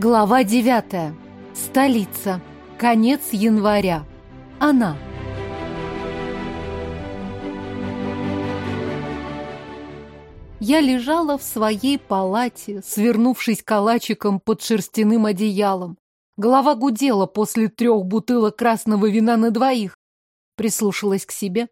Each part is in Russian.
Глава девятая. Столица. Конец января. Она. Я лежала в своей палате, свернувшись калачиком под шерстяным одеялом. Голова гудела после трех бутылок красного вина на двоих. Прислушалась к себе.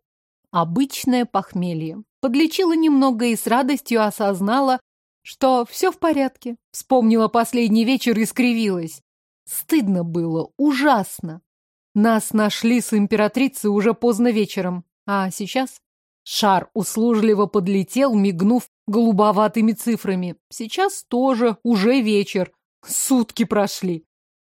Обычное похмелье. Подлечила немного и с радостью осознала, что все в порядке. Вспомнила последний вечер и скривилась. Стыдно было, ужасно. Нас нашли с императрицей уже поздно вечером. А сейчас шар услужливо подлетел, мигнув голубоватыми цифрами. Сейчас тоже уже вечер. Сутки прошли.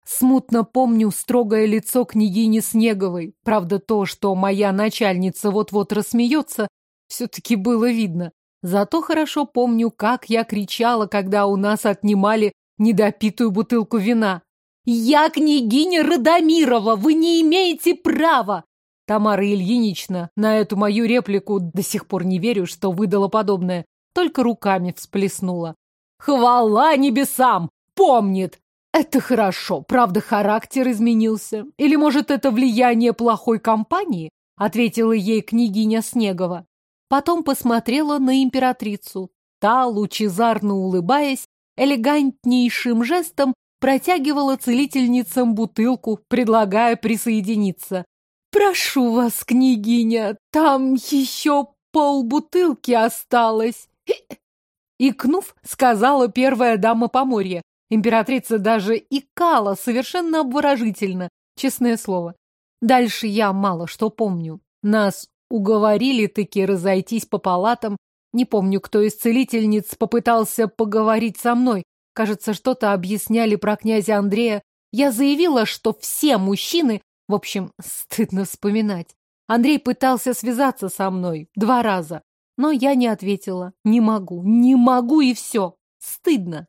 Смутно помню строгое лицо княгини Снеговой. Правда, то, что моя начальница вот-вот рассмеется, все-таки было видно. Зато хорошо помню, как я кричала, когда у нас отнимали недопитую бутылку вина. «Я княгиня Радомирова! Вы не имеете права!» Тамара Ильинична на эту мою реплику до сих пор не верю, что выдала подобное. Только руками всплеснула. «Хвала небесам! Помнит! Это хорошо, правда, характер изменился. Или, может, это влияние плохой компании?» Ответила ей княгиня Снегова. Потом посмотрела на императрицу. Та, лучезарно улыбаясь, элегантнейшим жестом протягивала целительницам бутылку, предлагая присоединиться. «Прошу вас, княгиня, там еще полбутылки осталось!» Икнув, сказала первая дама Поморья. Императрица даже икала совершенно обворожительно, честное слово. Дальше я мало что помню. Нас уговорили-таки разойтись по палатам. Не помню, кто из целительниц попытался поговорить со мной. Кажется, что-то объясняли про князя Андрея. Я заявила, что все мужчины... В общем, стыдно вспоминать. Андрей пытался связаться со мной два раза. Но я не ответила. Не могу, не могу и все. Стыдно.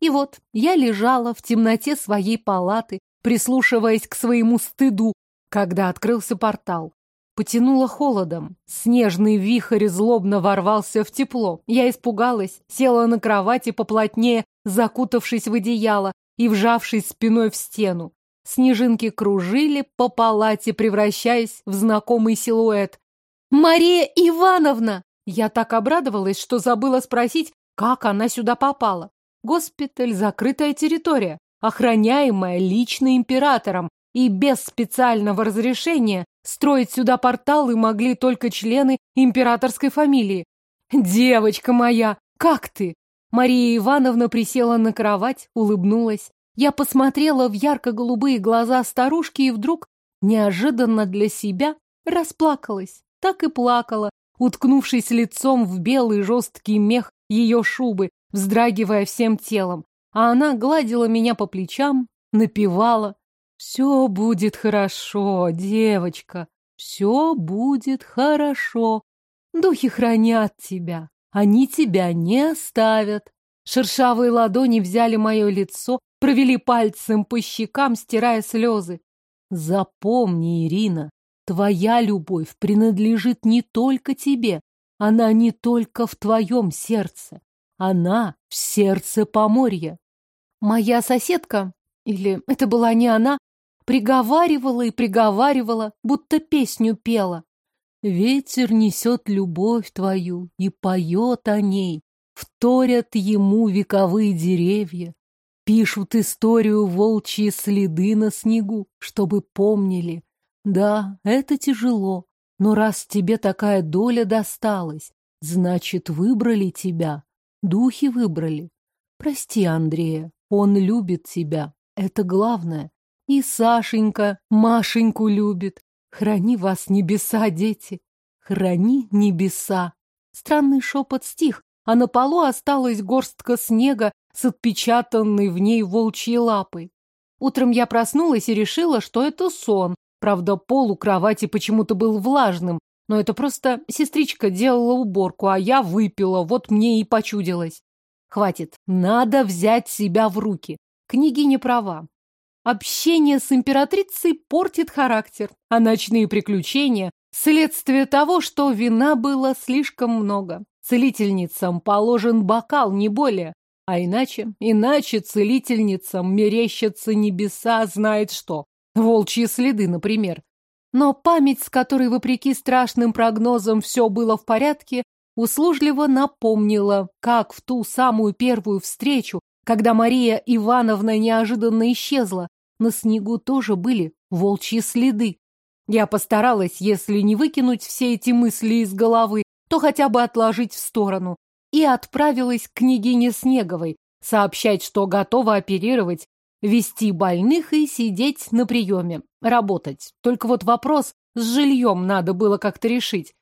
И вот я лежала в темноте своей палаты, прислушиваясь к своему стыду, когда открылся портал. Потянуло холодом. Снежный вихрь злобно ворвался в тепло. Я испугалась, села на кровати поплотнее, закутавшись в одеяло и вжавшись спиной в стену. Снежинки кружили по палате, превращаясь в знакомый силуэт. «Мария Ивановна!» Я так обрадовалась, что забыла спросить, как она сюда попала. Госпиталь – закрытая территория, охраняемая лично императором, и без специального разрешения строить сюда порталы могли только члены императорской фамилии. «Девочка моя, как ты?» Мария Ивановна присела на кровать, улыбнулась. Я посмотрела в ярко-голубые глаза старушки и вдруг, неожиданно для себя, расплакалась. Так и плакала, уткнувшись лицом в белый жесткий мех ее шубы, вздрагивая всем телом, а она гладила меня по плечам, напевала. «Все будет хорошо, девочка, все будет хорошо. Духи хранят тебя, они тебя не оставят». Шершавые ладони взяли мое лицо, провели пальцем по щекам, стирая слезы. «Запомни, Ирина, твоя любовь принадлежит не только тебе, она не только в твоем сердце. Она в сердце Поморья. Моя соседка, или это была не она, приговаривала и приговаривала, будто песню пела. Ветер несет любовь твою и поет о ней. Вторят ему вековые деревья. Пишут историю волчьи следы на снегу, чтобы помнили. Да, это тяжело, но раз тебе такая доля досталась, значит, выбрали тебя. Духи выбрали. Прости Андрея, он любит тебя. Это главное. И Сашенька Машеньку любит. Храни вас небеса, дети. Храни небеса. Странный шепот стих, а на полу осталась горстка снега с отпечатанной в ней волчьей лапой. Утром я проснулась и решила, что это сон. Правда, пол у кровати почему-то был влажным, но это просто сестричка делала уборку, а я выпила, вот мне и почудилось. Хватит, надо взять себя в руки. Княгиня права. Общение с императрицей портит характер, а ночные приключения – следствие того, что вина было слишком много. Целительницам положен бокал, не более. А иначе, иначе целительницам мерещатся небеса знает что. Волчьи следы, например. Но память, с которой, вопреки страшным прогнозам, все было в порядке, услужливо напомнила, как в ту самую первую встречу, когда Мария Ивановна неожиданно исчезла, на снегу тоже были волчьи следы. Я постаралась, если не выкинуть все эти мысли из головы, то хотя бы отложить в сторону, и отправилась к княгине Снеговой, сообщать, что готова оперировать, вести больных и сидеть на приеме, работать. Только вот вопрос с жильем надо было как-то решить.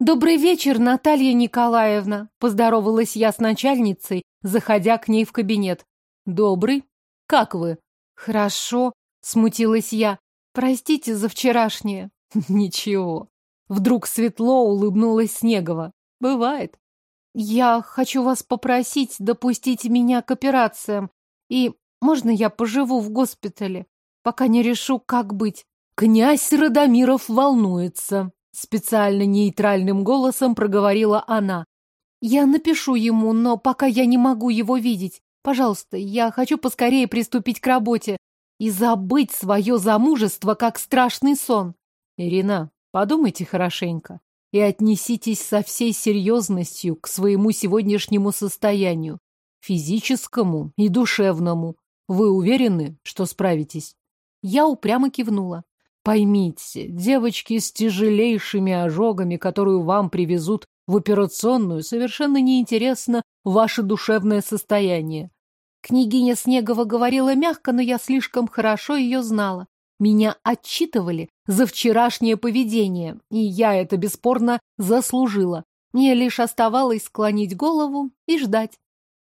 «Добрый вечер, Наталья Николаевна!» – поздоровалась я с начальницей, заходя к ней в кабинет. «Добрый. Как вы?» «Хорошо», – смутилась я. «Простите за вчерашнее». «Ничего». Вдруг светло улыбнулась Снегова. «Бывает». «Я хочу вас попросить допустить меня к операциям. И можно я поживу в госпитале, пока не решу, как быть?» «Князь Радомиров волнуется», Специально нейтральным голосом проговорила она. Я напишу ему, но пока я не могу его видеть. Пожалуйста, я хочу поскорее приступить к работе и забыть свое замужество, как страшный сон. Ирина, подумайте хорошенько и отнеситесь со всей серьезностью к своему сегодняшнему состоянию, физическому и душевному. Вы уверены, что справитесь? Я упрямо кивнула. Поймите, девочки с тяжелейшими ожогами, которую вам привезут в операционную, совершенно неинтересно ваше душевное состояние. Княгиня Снегова говорила мягко, но я слишком хорошо ее знала. Меня отчитывали за вчерашнее поведение, и я это бесспорно заслужила. Мне лишь оставалось склонить голову и ждать.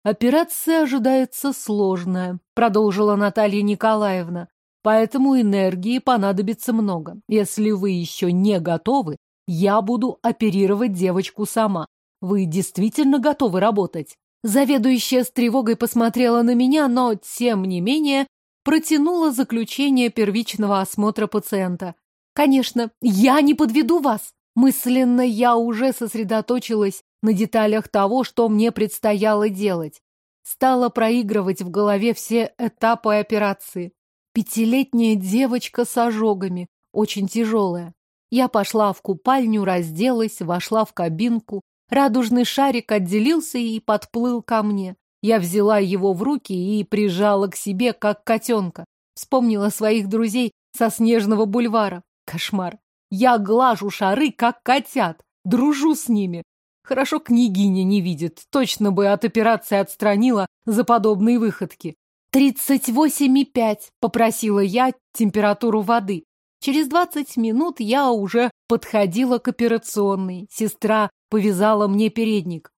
«Операция ожидается сложная», — продолжила Наталья Николаевна. Поэтому энергии понадобится много. Если вы еще не готовы, я буду оперировать девочку сама. Вы действительно готовы работать? Заведующая с тревогой посмотрела на меня, но, тем не менее, протянула заключение первичного осмотра пациента. Конечно, я не подведу вас. Мысленно я уже сосредоточилась на деталях того, что мне предстояло делать. Стала проигрывать в голове все этапы операции. Пятилетняя девочка с ожогами, очень тяжелая. Я пошла в купальню, разделась, вошла в кабинку. Радужный шарик отделился и подплыл ко мне. Я взяла его в руки и прижала к себе, как котенка. Вспомнила своих друзей со Снежного бульвара. Кошмар. Я глажу шары, как котят. Дружу с ними. Хорошо княгиня не видит. Точно бы от операции отстранила за подобные выходки. «Тридцать восемь и пять», — попросила я температуру воды. Через двадцать минут я уже подходила к операционной. Сестра повязала мне передник.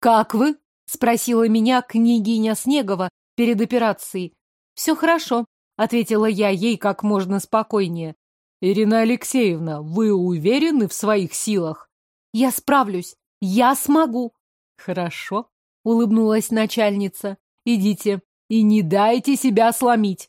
«Как вы?» — спросила меня княгиня Снегова перед операцией. «Все хорошо», — ответила я ей как можно спокойнее. «Ирина Алексеевна, вы уверены в своих силах?» «Я справлюсь. Я смогу». «Хорошо», — улыбнулась начальница. «Идите, и не дайте себя сломить.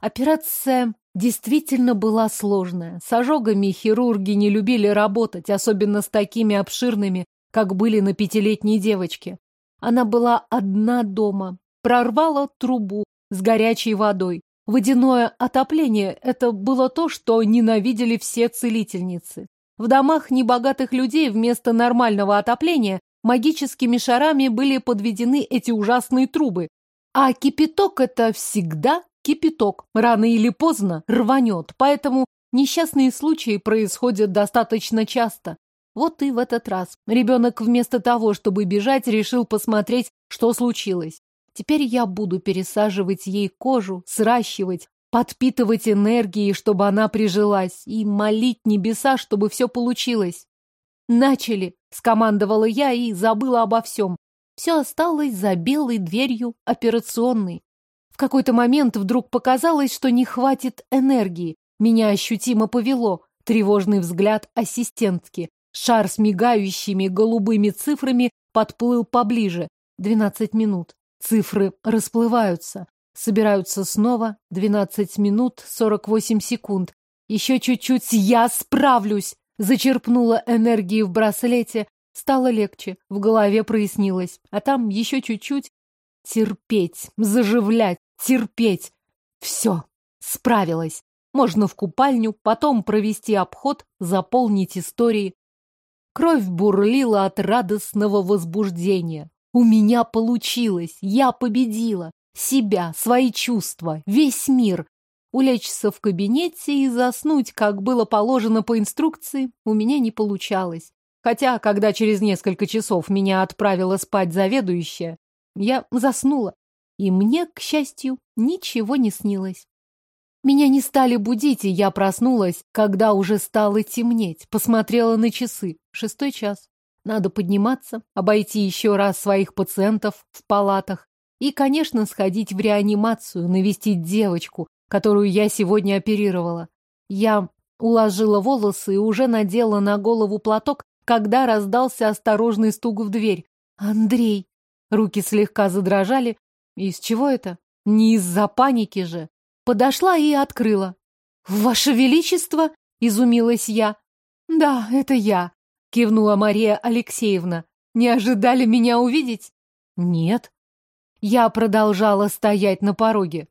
Операция действительно была сложная. С ожогами хирурги не любили работать, особенно с такими обширными, как были на пятилетней девочке. Она была одна дома, прорвала трубу с горячей водой. Водяное отопление – это было то, что ненавидели все целительницы. В домах небогатых людей вместо нормального отопления магическими шарами были подведены эти ужасные трубы, а кипяток — это всегда кипяток. Рано или поздно рванет, поэтому несчастные случаи происходят достаточно часто. Вот и в этот раз. Ребенок вместо того, чтобы бежать, решил посмотреть, что случилось. Теперь я буду пересаживать ей кожу, сращивать, подпитывать энергией, чтобы она прижилась, и молить небеса, чтобы все получилось. «Начали!» — скомандовала я и забыла обо всем. Все осталось за белой дверью операционной. В какой-то момент вдруг показалось, что не хватит энергии. Меня ощутимо повело. Тревожный взгляд ассистентки. Шар с мигающими голубыми цифрами подплыл поближе. Двенадцать минут. Цифры расплываются. Собираются снова. Двенадцать минут сорок восемь секунд. Еще чуть-чуть я справлюсь. Зачерпнула энергии в браслете, Стало легче, в голове прояснилось, а там еще чуть-чуть. Терпеть, заживлять, терпеть. Все, справилась. Можно в купальню, потом провести обход, заполнить истории. Кровь бурлила от радостного возбуждения. У меня получилось, я победила. Себя, свои чувства, весь мир. Улечься в кабинете и заснуть, как было положено по инструкции, у меня не получалось. Хотя, когда через несколько часов меня отправила спать заведующая, я заснула. И мне, к счастью, ничего не снилось. Меня не стали будить, и я проснулась, когда уже стало темнеть. Посмотрела на часы. Шестой час. Надо подниматься, обойти еще раз своих пациентов в палатах и, конечно, сходить в реанимацию, навестить девочку, которую я сегодня оперировала. Я уложила волосы и уже надела на голову платок, когда раздался осторожный стук в дверь. «Андрей!» Руки слегка задрожали. Из чего это? Не из-за паники же. Подошла и открыла. «Ваше Величество!» — изумилась я. «Да, это я», — кивнула Мария Алексеевна. «Не ожидали меня увидеть?» «Нет». Я продолжала стоять на пороге.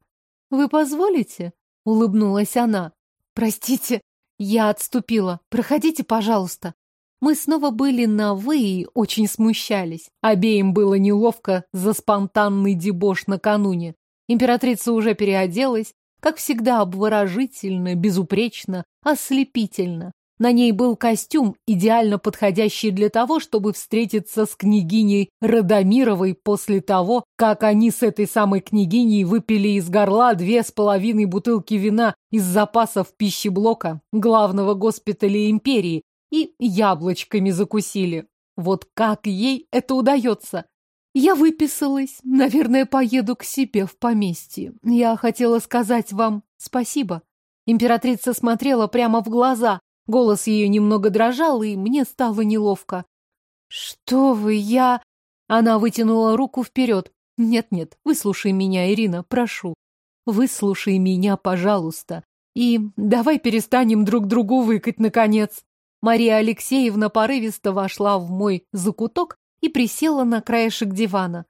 «Вы позволите?» — улыбнулась она. «Простите, я отступила. Проходите, пожалуйста». Мы снова были на «вы» и очень смущались. Обеим было неловко за спонтанный дебош накануне. Императрица уже переоделась, как всегда, обворожительно, безупречно, ослепительно. На ней был костюм, идеально подходящий для того, чтобы встретиться с княгиней Радомировой после того, как они с этой самой княгиней выпили из горла две с половиной бутылки вина из запасов пищеблока главного госпиталя империи и яблочками закусили. Вот как ей это удается? Я выписалась. Наверное, поеду к себе в поместье. Я хотела сказать вам спасибо. Императрица смотрела прямо в глаза. Голос ее немного дрожал, и мне стало неловко. «Что вы, я...» Она вытянула руку вперед. «Нет-нет, выслушай меня, Ирина, прошу. Выслушай меня, пожалуйста. И давай перестанем друг другу выкать, наконец». Мария Алексеевна порывисто вошла в мой закуток и присела на краешек дивана.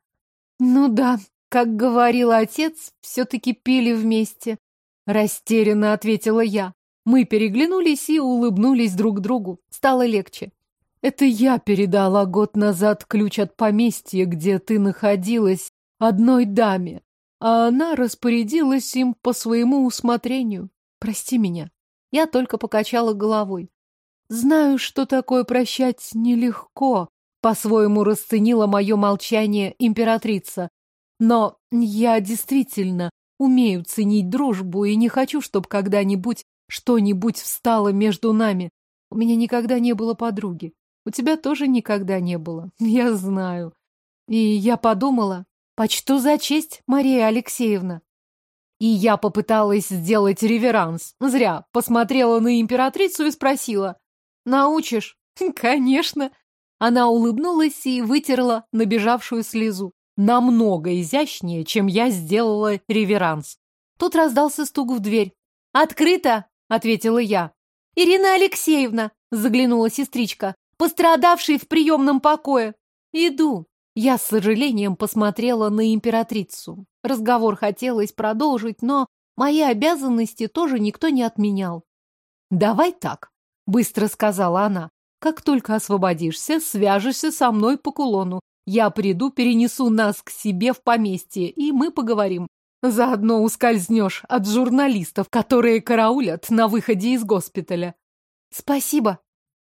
Ну да, как говорил отец, все-таки пили вместе. Растерянно ответила я. Мы переглянулись и улыбнулись друг другу. Стало легче. Это я передала год назад ключ от поместья, где ты находилась, одной даме, а она распорядилась им по своему усмотрению. Прости меня. Я только покачала головой. Знаю, что такое прощать нелегко, по-своему расценила мое молчание императрица. Но я действительно умею ценить дружбу и не хочу, чтобы когда-нибудь что-нибудь встало между нами. У меня никогда не было подруги. У тебя тоже никогда не было. Я знаю. И я подумала, почту за честь, Мария Алексеевна. И я попыталась сделать реверанс. Зря. Посмотрела на императрицу и спросила. Научишь? Конечно. Она улыбнулась и вытерла набежавшую слезу. Намного изящнее, чем я сделала реверанс. Тут раздался стук в дверь. «Открыто!» — ответила я. «Ирина Алексеевна!» — заглянула сестричка. «Пострадавший в приемном покое!» «Иду!» Я с сожалением посмотрела на императрицу. Разговор хотелось продолжить, но мои обязанности тоже никто не отменял. «Давай так», — быстро сказала она. Как только освободишься, свяжешься со мной по кулону. Я приду, перенесу нас к себе в поместье, и мы поговорим. Заодно ускользнешь от журналистов, которые караулят на выходе из госпиталя. Спасибо.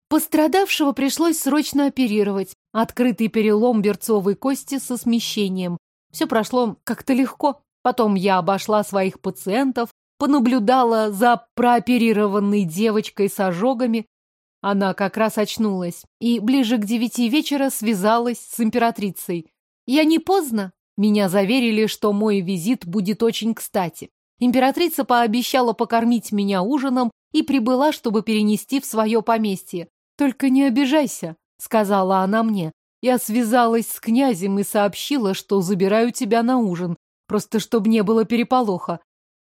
Пострадавшего пришлось срочно оперировать. Открытый перелом берцовой кости со смещением. Все прошло как-то легко. Потом я обошла своих пациентов, понаблюдала за прооперированной девочкой с ожогами, она как раз очнулась и ближе к девяти вечера связалась с императрицей. «Я не поздно?» Меня заверили, что мой визит будет очень кстати. Императрица пообещала покормить меня ужином и прибыла, чтобы перенести в свое поместье. «Только не обижайся», — сказала она мне. Я связалась с князем и сообщила, что забираю тебя на ужин, просто чтобы не было переполоха.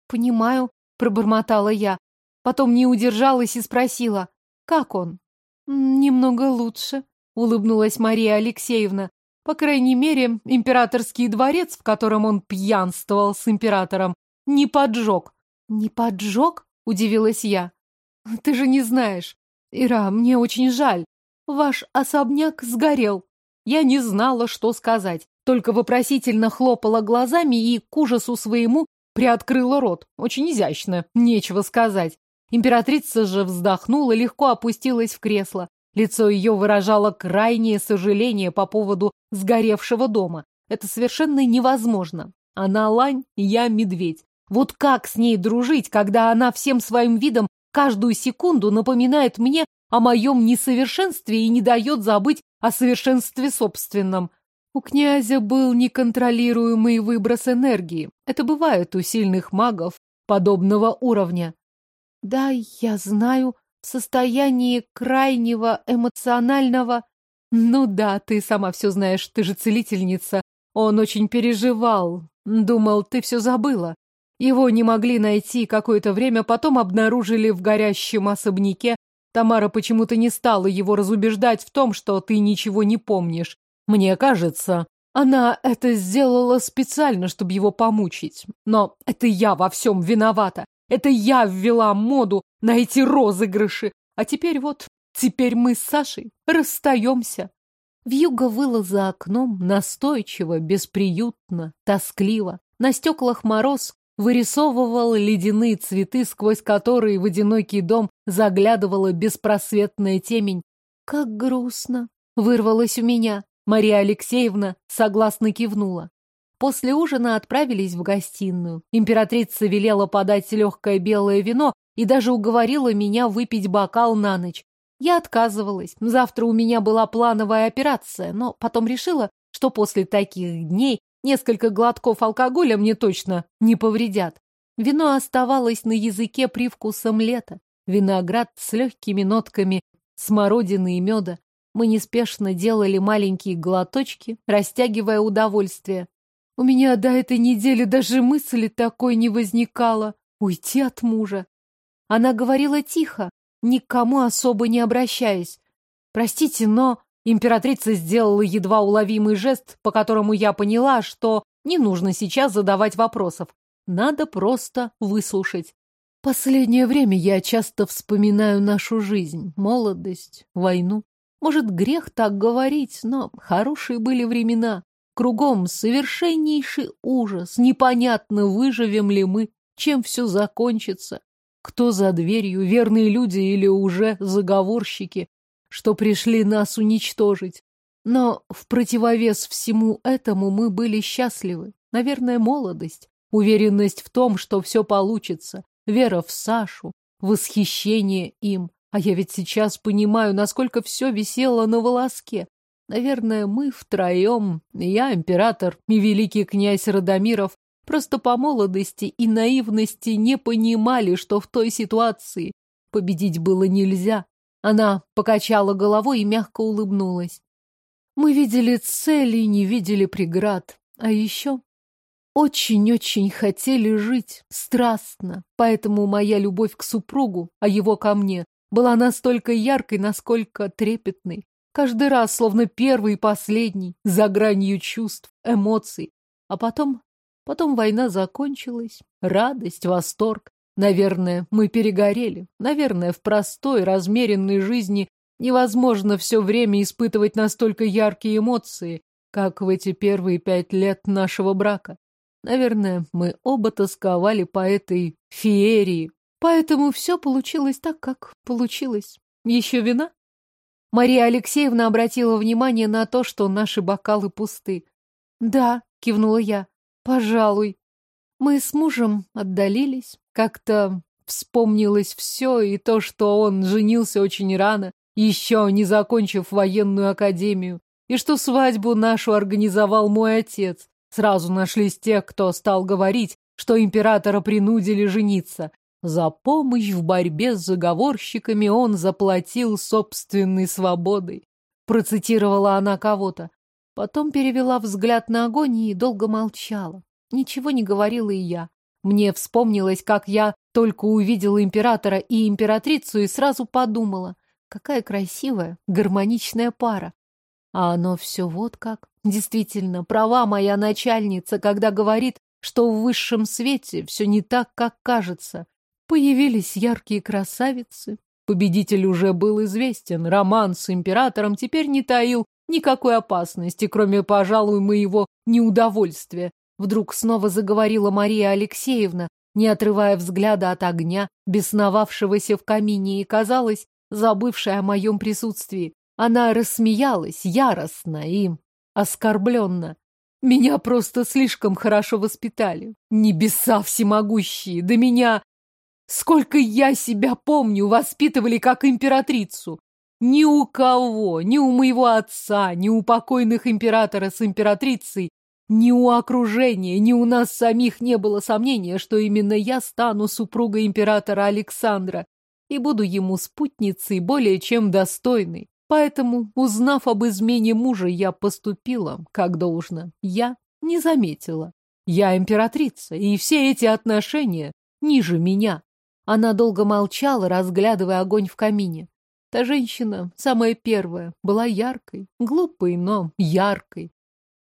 «Понимаю», — пробормотала я. Потом не удержалась и спросила, как он? Немного лучше, улыбнулась Мария Алексеевна. По крайней мере, императорский дворец, в котором он пьянствовал с императором, не поджег. Не поджег? Удивилась я. Ты же не знаешь. Ира, мне очень жаль. Ваш особняк сгорел. Я не знала, что сказать. Только вопросительно хлопала глазами и, к ужасу своему, приоткрыла рот. Очень изящно, нечего сказать. Императрица же вздохнула, легко опустилась в кресло. Лицо ее выражало крайнее сожаление по поводу сгоревшего дома. Это совершенно невозможно. Она лань, я медведь. Вот как с ней дружить, когда она всем своим видом каждую секунду напоминает мне о моем несовершенстве и не дает забыть о совершенстве собственном? У князя был неконтролируемый выброс энергии. Это бывает у сильных магов подобного уровня. Да, я знаю, в состоянии крайнего эмоционального... Ну да, ты сама все знаешь, ты же целительница. Он очень переживал. Думал, ты все забыла. Его не могли найти какое-то время, потом обнаружили в горящем особняке. Тамара почему-то не стала его разубеждать в том, что ты ничего не помнишь. Мне кажется, она это сделала специально, чтобы его помучить. Но это я во всем виновата. Это я ввела моду на эти розыгрыши. А теперь вот, теперь мы с Сашей расстаемся. Вьюга выла за окном настойчиво, бесприютно, тоскливо. На стеклах мороз вырисовывал ледяные цветы, сквозь которые в одинокий дом заглядывала беспросветная темень. «Как грустно!» — вырвалось у меня. Мария Алексеевна согласно кивнула. После ужина отправились в гостиную. Императрица велела подать легкое белое вино и даже уговорила меня выпить бокал на ночь. Я отказывалась. Завтра у меня была плановая операция, но потом решила, что после таких дней несколько глотков алкоголя мне точно не повредят. Вино оставалось на языке привкусом лета. Виноград с легкими нотками смородины и меда. Мы неспешно делали маленькие глоточки, растягивая удовольствие. У меня до этой недели даже мысли такой не возникало. Уйти от мужа. Она говорила тихо, никому особо не обращаясь. Простите, но императрица сделала едва уловимый жест, по которому я поняла, что не нужно сейчас задавать вопросов. Надо просто выслушать. Последнее время я часто вспоминаю нашу жизнь, молодость, войну. Может, грех так говорить, но хорошие были времена. Кругом совершеннейший ужас. Непонятно, выживем ли мы, чем все закончится. Кто за дверью, верные люди или уже заговорщики, что пришли нас уничтожить. Но в противовес всему этому мы были счастливы. Наверное, молодость, уверенность в том, что все получится, вера в Сашу, восхищение им. А я ведь сейчас понимаю, насколько все висело на волоске. Наверное, мы втроем, я, император и великий князь Радомиров, просто по молодости и наивности не понимали, что в той ситуации победить было нельзя. Она покачала головой и мягко улыбнулась. Мы видели цели не видели преград. А еще очень-очень хотели жить, страстно. Поэтому моя любовь к супругу, а его ко мне, была настолько яркой, насколько трепетной. Каждый раз, словно первый и последний, за гранью чувств, эмоций. А потом, потом война закончилась. Радость, восторг. Наверное, мы перегорели. Наверное, в простой, размеренной жизни невозможно все время испытывать настолько яркие эмоции, как в эти первые пять лет нашего брака. Наверное, мы оба тосковали по этой феерии, Поэтому все получилось так, как получилось. Еще вина? Мария Алексеевна обратила внимание на то, что наши бокалы пусты. Да, кивнула я. Пожалуй. Мы с мужем отдалились. Как-то вспомнилось все, и то, что он женился очень рано, еще не закончив военную академию, и что свадьбу нашу организовал мой отец. Сразу нашлись те, кто стал говорить, что императора принудили жениться, за помощь в борьбе с заговорщиками он заплатил собственной свободой. Процитировала она кого-то. Потом перевела взгляд на огонь и долго молчала. Ничего не говорила и я. Мне вспомнилось, как я только увидела императора и императрицу и сразу подумала, какая красивая, гармоничная пара. А оно все вот как. Действительно, права моя начальница, когда говорит, что в высшем свете все не так, как кажется. Появились яркие красавицы. Победитель уже был известен. Роман с императором теперь не таил никакой опасности, кроме, пожалуй, моего неудовольствия. Вдруг снова заговорила Мария Алексеевна, не отрывая взгляда от огня, бесновавшегося в камине, и, казалось, забывшая о моем присутствии. Она рассмеялась яростно и оскорбленно. Меня просто слишком хорошо воспитали. Небеса всемогущие, да меня... Сколько я себя помню, воспитывали как императрицу. Ни у кого, ни у моего отца, ни у покойных императора с императрицей, ни у окружения, ни у нас самих не было сомнения, что именно я стану супругой императора Александра и буду ему спутницей более чем достойной. Поэтому, узнав об измене мужа, я поступила, как должно. Я не заметила. Я императрица, и все эти отношения ниже меня. Она долго молчала, разглядывая огонь в камине. Та женщина, самая первая, была яркой, глупой, но яркой.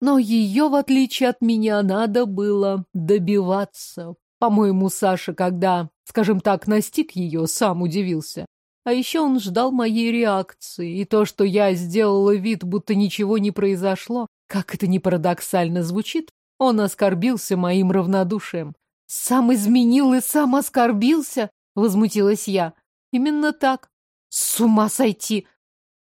Но ее, в отличие от меня, надо было добиваться. По-моему, Саша, когда, скажем так, настиг ее, сам удивился. А еще он ждал моей реакции, и то, что я сделала вид, будто ничего не произошло, как это ни парадоксально звучит, он оскорбился моим равнодушием. «Сам изменил и сам оскорбился?» — возмутилась я. «Именно так. С ума сойти!»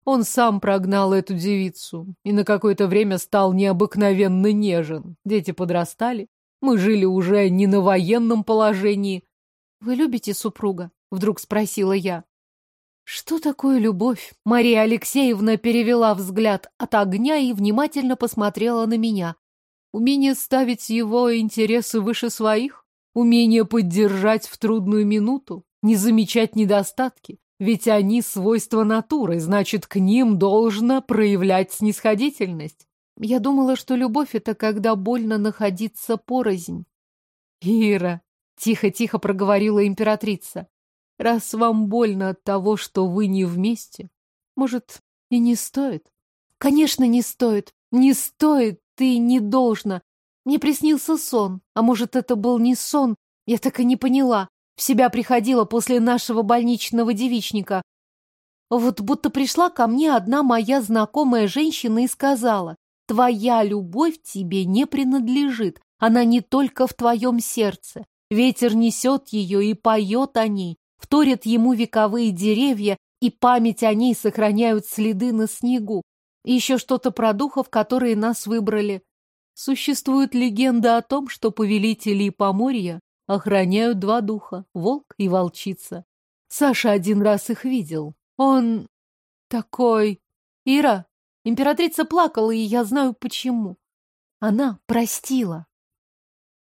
Он сам прогнал эту девицу и на какое-то время стал необыкновенно нежен. Дети подрастали. Мы жили уже не на военном положении. «Вы любите супруга?» — вдруг спросила я. Что такое любовь? Мария Алексеевна перевела взгляд от огня и внимательно посмотрела на меня. Умение ставить его интересы выше своих? Умение поддержать в трудную минуту? Не замечать недостатки? Ведь они свойства натуры, значит, к ним должно проявлять снисходительность. Я думала, что любовь — это когда больно находиться порознь. Ира, тихо-тихо проговорила императрица, Раз вам больно от того, что вы не вместе, может, и не стоит? Конечно, не стоит. Не стоит, ты не должна. Мне приснился сон. А может, это был не сон? Я так и не поняла. В себя приходила после нашего больничного девичника. Вот будто пришла ко мне одна моя знакомая женщина и сказала, «Твоя любовь тебе не принадлежит, она не только в твоем сердце. Ветер несет ее и поет о ней, вторят ему вековые деревья, и память о ней сохраняют следы на снегу. И еще что-то про духов, которые нас выбрали. Существует легенда о том, что повелители Поморья охраняют два духа — волк и волчица. Саша один раз их видел. Он такой... Ира, императрица плакала, и я знаю почему. Она простила.